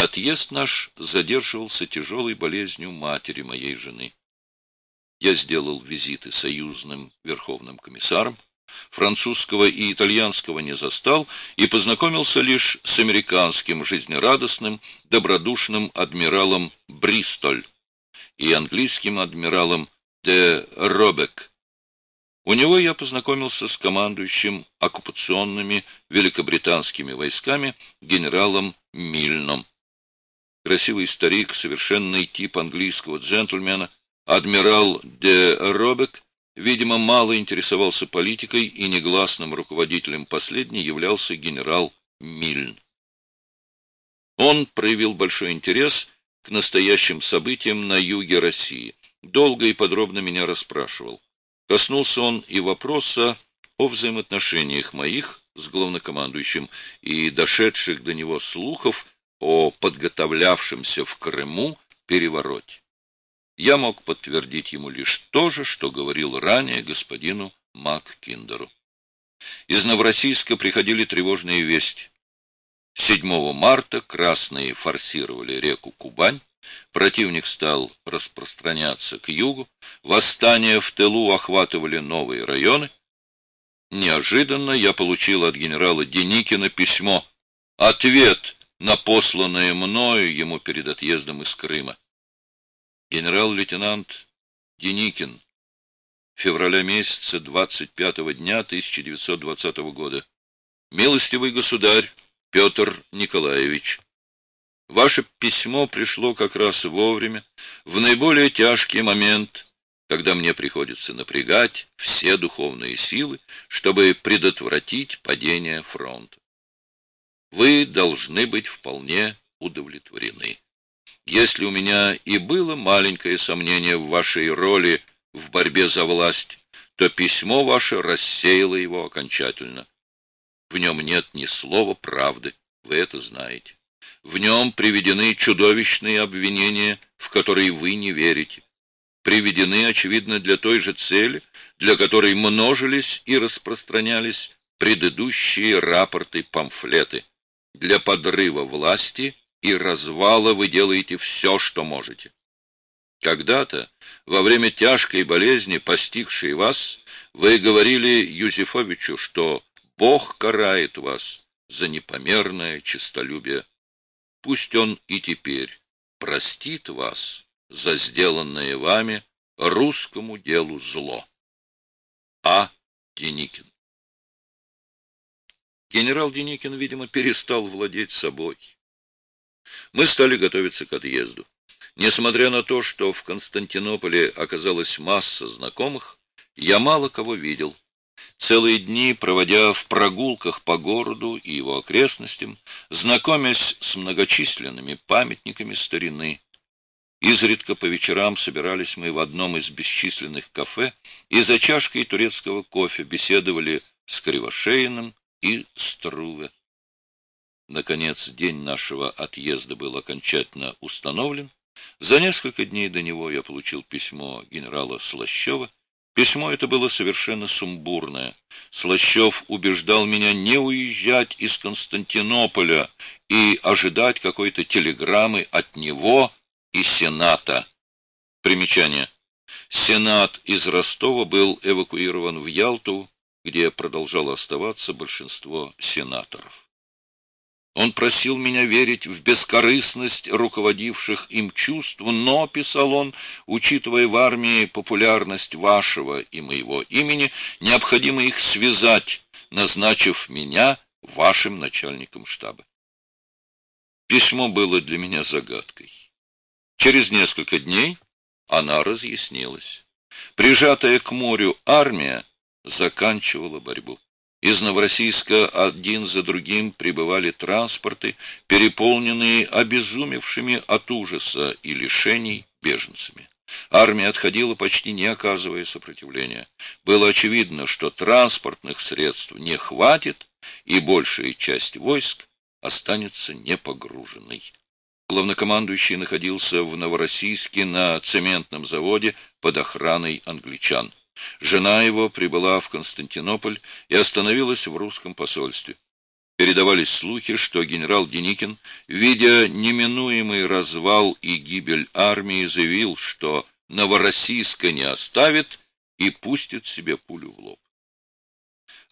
Отъезд наш задерживался тяжелой болезнью матери моей жены. Я сделал визиты союзным верховным комиссарам, французского и итальянского не застал и познакомился лишь с американским жизнерадостным, добродушным адмиралом Бристоль и английским адмиралом де Робек. У него я познакомился с командующим оккупационными великобританскими войсками генералом Мильном. Красивый старик, совершенный тип английского джентльмена, адмирал де Робек, видимо, мало интересовался политикой, и негласным руководителем последней являлся генерал Мильн. Он проявил большой интерес к настоящим событиям на юге России. Долго и подробно меня расспрашивал. Коснулся он и вопроса о взаимоотношениях моих с главнокомандующим и дошедших до него слухов о подготовлявшемся в Крыму перевороте. Я мог подтвердить ему лишь то же, что говорил ранее господину МакКиндеру. Из Новороссийска приходили тревожные вести. 7 марта красные форсировали реку Кубань, противник стал распространяться к югу, восстания в тылу охватывали новые районы. Неожиданно я получил от генерала Деникина письмо, ответ на посланное мною ему перед отъездом из Крыма. Генерал-лейтенант Деникин, февраля месяца 25 дня 1920 года. Милостивый государь Петр Николаевич, ваше письмо пришло как раз вовремя, в наиболее тяжкий момент, когда мне приходится напрягать все духовные силы, чтобы предотвратить падение фронта вы должны быть вполне удовлетворены. Если у меня и было маленькое сомнение в вашей роли в борьбе за власть, то письмо ваше рассеяло его окончательно. В нем нет ни слова правды, вы это знаете. В нем приведены чудовищные обвинения, в которые вы не верите. Приведены, очевидно, для той же цели, для которой множились и распространялись предыдущие рапорты-памфлеты. Для подрыва власти и развала вы делаете все, что можете. Когда-то, во время тяжкой болезни, постигшей вас, вы говорили Юзефовичу, что Бог карает вас за непомерное честолюбие. Пусть он и теперь простит вас за сделанное вами русскому делу зло. А. Деникин Генерал Деникин, видимо, перестал владеть собой. Мы стали готовиться к отъезду. Несмотря на то, что в Константинополе оказалась масса знакомых, я мало кого видел. Целые дни, проводя в прогулках по городу и его окрестностям, знакомясь с многочисленными памятниками старины, Изредка по вечерам собирались мы в одном из бесчисленных кафе и за чашкой турецкого кофе беседовали с Кривошеиным, и Струве. Наконец, день нашего отъезда был окончательно установлен. За несколько дней до него я получил письмо генерала Слащева. Письмо это было совершенно сумбурное. Слащев убеждал меня не уезжать из Константинополя и ожидать какой-то телеграммы от него и Сената. Примечание. Сенат из Ростова был эвакуирован в Ялту где продолжало оставаться большинство сенаторов. Он просил меня верить в бескорыстность руководивших им чувств, но, писал он, учитывая в армии популярность вашего и моего имени, необходимо их связать, назначив меня вашим начальником штаба. Письмо было для меня загадкой. Через несколько дней она разъяснилась. Прижатая к морю армия заканчивала борьбу. Из Новороссийска один за другим прибывали транспорты, переполненные обезумевшими от ужаса и лишений беженцами. Армия отходила, почти не оказывая сопротивления. Было очевидно, что транспортных средств не хватит, и большая часть войск останется непогруженной. Главнокомандующий находился в Новороссийске на цементном заводе под охраной англичан. Жена его прибыла в Константинополь и остановилась в русском посольстве. Передавались слухи, что генерал Деникин, видя неминуемый развал и гибель армии, заявил, что Новороссийска не оставит и пустит себе пулю в лоб.